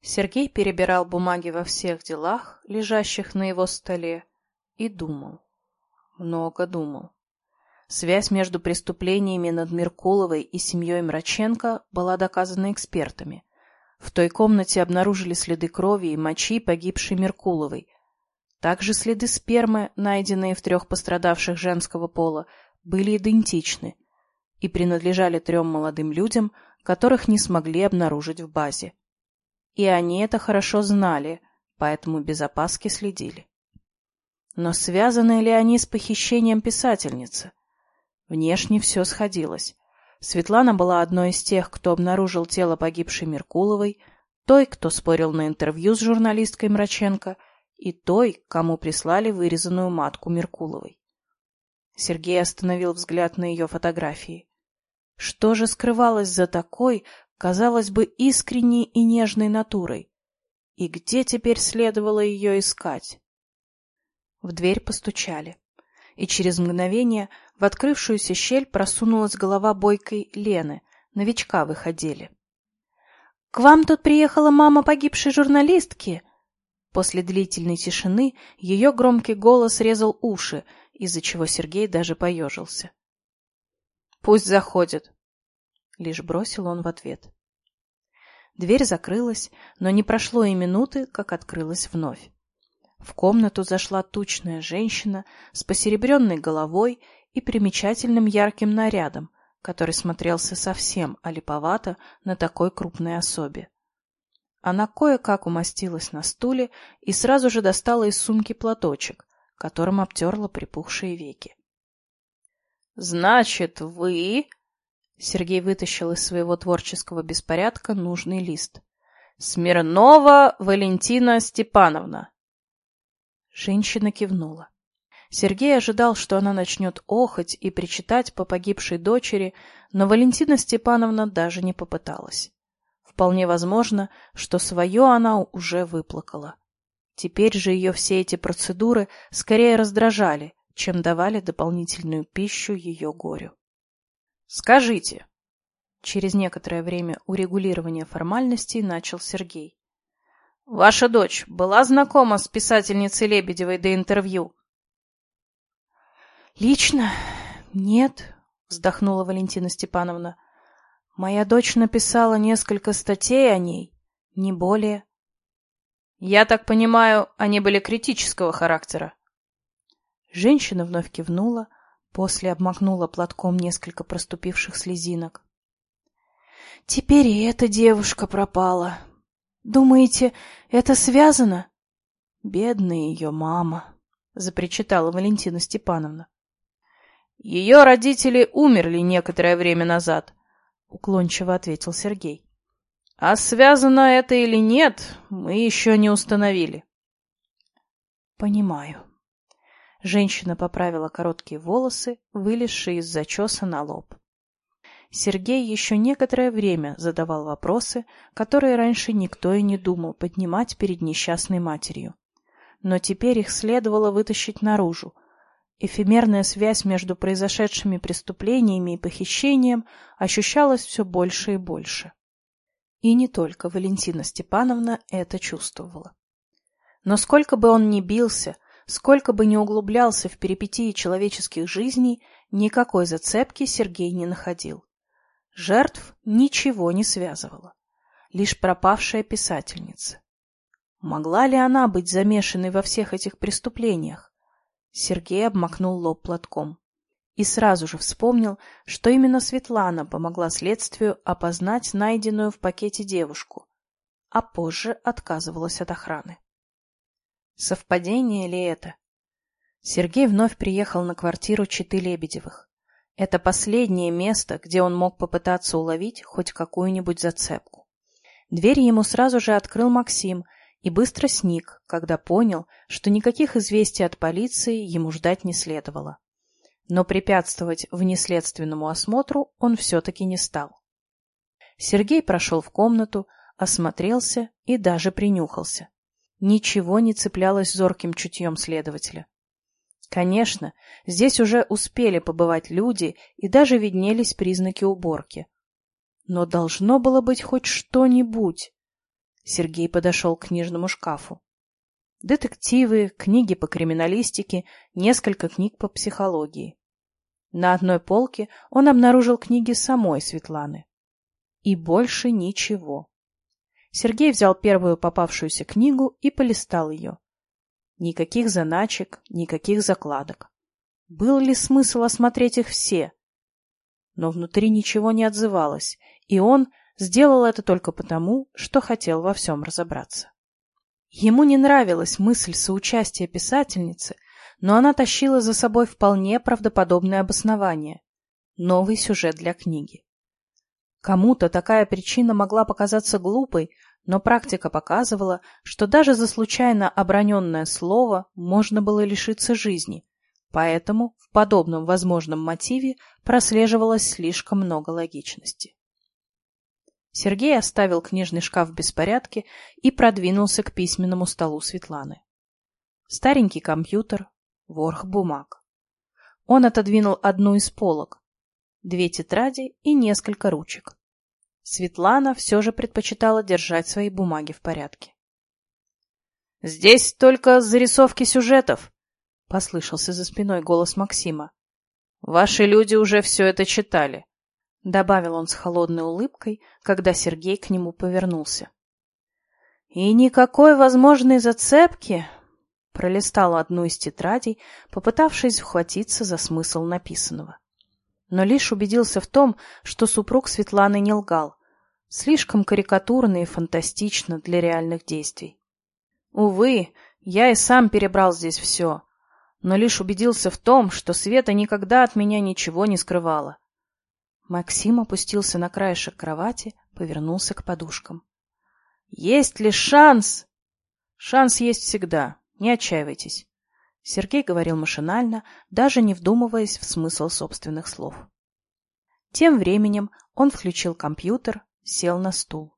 Сергей перебирал бумаги во всех делах, лежащих на его столе, и думал. Много думал. Связь между преступлениями над Меркуловой и семьей Мраченко была доказана экспертами. В той комнате обнаружили следы крови и мочи погибшей Меркуловой. Также следы спермы, найденные в трех пострадавших женского пола, были идентичны и принадлежали трем молодым людям, которых не смогли обнаружить в базе. И они это хорошо знали, поэтому без опаски следили. Но связаны ли они с похищением писательницы? Внешне все сходилось. Светлана была одной из тех, кто обнаружил тело погибшей Меркуловой, той, кто спорил на интервью с журналисткой Мраченко, и той, кому прислали вырезанную матку Меркуловой. Сергей остановил взгляд на ее фотографии. Что же скрывалось за такой, казалось бы, искренней и нежной натурой? И где теперь следовало ее искать? В дверь постучали, и через мгновение в открывшуюся щель просунулась голова бойкой Лены, новичка выходили. — К вам тут приехала мама погибшей журналистки? После длительной тишины ее громкий голос резал уши, из-за чего Сергей даже поежился. — Пусть заходит, — лишь бросил он в ответ. Дверь закрылась, но не прошло и минуты, как открылась вновь. В комнату зашла тучная женщина с посеребренной головой и примечательным ярким нарядом, который смотрелся совсем олиповато на такой крупной особе. Она кое-как умостилась на стуле и сразу же достала из сумки платочек, которым обтерла припухшие веки. — Значит, вы... Сергей вытащил из своего творческого беспорядка нужный лист. — Смирнова Валентина Степановна. Женщина кивнула. Сергей ожидал, что она начнет охоть и причитать по погибшей дочери, но Валентина Степановна даже не попыталась. Вполне возможно, что свое она уже выплакала. Теперь же ее все эти процедуры скорее раздражали, чем давали дополнительную пищу ее горю. «Скажите!» Через некоторое время урегулирования формальностей начал Сергей. Ваша дочь была знакома с писательницей Лебедевой до интервью? Лично? Нет, вздохнула Валентина Степановна. Моя дочь написала несколько статей о ней, не более. Я так понимаю, они были критического характера. Женщина вновь кивнула, после обмакнула платком несколько проступивших слезинок. Теперь и эта девушка пропала, Думаете, это связано? Бедная ее мама, запричитала Валентина Степановна. Ее родители умерли некоторое время назад, уклончиво ответил Сергей. А связано это или нет, мы еще не установили. Понимаю. Женщина поправила короткие волосы, вылезшие из зачеса на лоб. Сергей еще некоторое время задавал вопросы, которые раньше никто и не думал поднимать перед несчастной матерью. Но теперь их следовало вытащить наружу. Эфемерная связь между произошедшими преступлениями и похищением ощущалась все больше и больше. И не только Валентина Степановна это чувствовала. Но сколько бы он ни бился, сколько бы ни углублялся в перипетии человеческих жизней, никакой зацепки Сергей не находил. Жертв ничего не связывало. Лишь пропавшая писательница. Могла ли она быть замешанной во всех этих преступлениях? Сергей обмакнул лоб платком. И сразу же вспомнил, что именно Светлана помогла следствию опознать найденную в пакете девушку, а позже отказывалась от охраны. Совпадение ли это? Сергей вновь приехал на квартиру Читы Лебедевых. Это последнее место, где он мог попытаться уловить хоть какую-нибудь зацепку. Дверь ему сразу же открыл Максим и быстро сник, когда понял, что никаких известий от полиции ему ждать не следовало. Но препятствовать внеследственному осмотру он все-таки не стал. Сергей прошел в комнату, осмотрелся и даже принюхался. Ничего не цеплялось зорким чутьем следователя. Конечно, здесь уже успели побывать люди и даже виднелись признаки уборки. Но должно было быть хоть что-нибудь. Сергей подошел к книжному шкафу. Детективы, книги по криминалистике, несколько книг по психологии. На одной полке он обнаружил книги самой Светланы. И больше ничего. Сергей взял первую попавшуюся книгу и полистал ее. Никаких заначек, никаких закладок. Был ли смысл осмотреть их все? Но внутри ничего не отзывалось, и он сделал это только потому, что хотел во всем разобраться. Ему не нравилась мысль соучастия писательницы, но она тащила за собой вполне правдоподобное обоснование – новый сюжет для книги. Кому-то такая причина могла показаться глупой, но практика показывала, что даже за случайно оброненное слово можно было лишиться жизни, поэтому в подобном возможном мотиве прослеживалось слишком много логичности. Сергей оставил книжный шкаф в беспорядке и продвинулся к письменному столу Светланы. Старенький компьютер, ворх бумаг. Он отодвинул одну из полок, две тетради и несколько ручек. Светлана все же предпочитала держать свои бумаги в порядке. «Здесь только зарисовки сюжетов», — послышался за спиной голос Максима. «Ваши люди уже все это читали», — добавил он с холодной улыбкой, когда Сергей к нему повернулся. «И никакой возможной зацепки», — пролистал одну из тетрадей, попытавшись ухватиться за смысл написанного. Но лишь убедился в том, что супруг Светланы не лгал. Слишком карикатурно и фантастично для реальных действий. Увы, я и сам перебрал здесь все, но лишь убедился в том, что Света никогда от меня ничего не скрывала. Максим опустился на краешек кровати, повернулся к подушкам. «Есть ли шанс?» «Шанс есть всегда, не отчаивайтесь», — Сергей говорил машинально, даже не вдумываясь в смысл собственных слов. Тем временем он включил компьютер, сел на стул.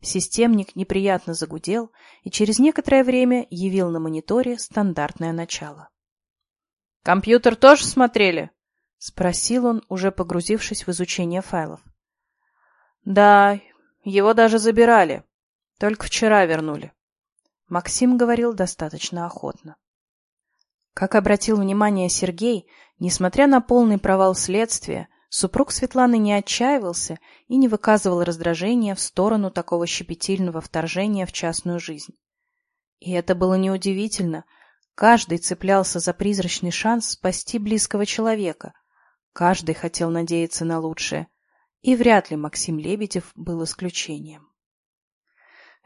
Системник неприятно загудел и через некоторое время явил на мониторе стандартное начало. «Компьютер тоже смотрели?» — спросил он, уже погрузившись в изучение файлов. «Да, его даже забирали. Только вчера вернули». Максим говорил достаточно охотно. Как обратил внимание Сергей, несмотря на полный провал следствия, Супруг Светланы не отчаивался и не выказывал раздражения в сторону такого щепетильного вторжения в частную жизнь. И это было неудивительно. Каждый цеплялся за призрачный шанс спасти близкого человека. Каждый хотел надеяться на лучшее. И вряд ли Максим Лебедев был исключением.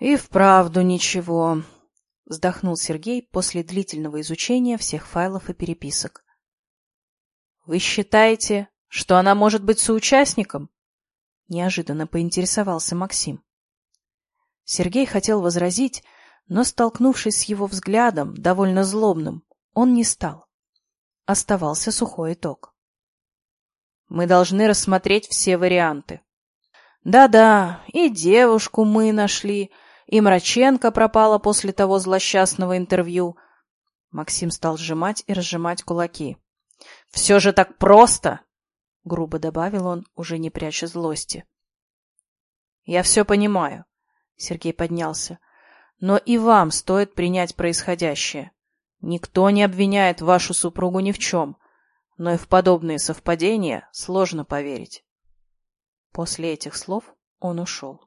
«И вправду ничего», — вздохнул Сергей после длительного изучения всех файлов и переписок. «Вы считаете, что она может быть соучастником? Неожиданно поинтересовался Максим. Сергей хотел возразить, но, столкнувшись с его взглядом, довольно злобным, он не стал. Оставался сухой итог. Мы должны рассмотреть все варианты. Да-да, и девушку мы нашли, и Мраченко пропала после того злосчастного интервью. Максим стал сжимать и разжимать кулаки. Все же так просто! — грубо добавил он, уже не пряча злости. — Я все понимаю, — Сергей поднялся, — но и вам стоит принять происходящее. Никто не обвиняет вашу супругу ни в чем, но и в подобные совпадения сложно поверить. После этих слов он ушел.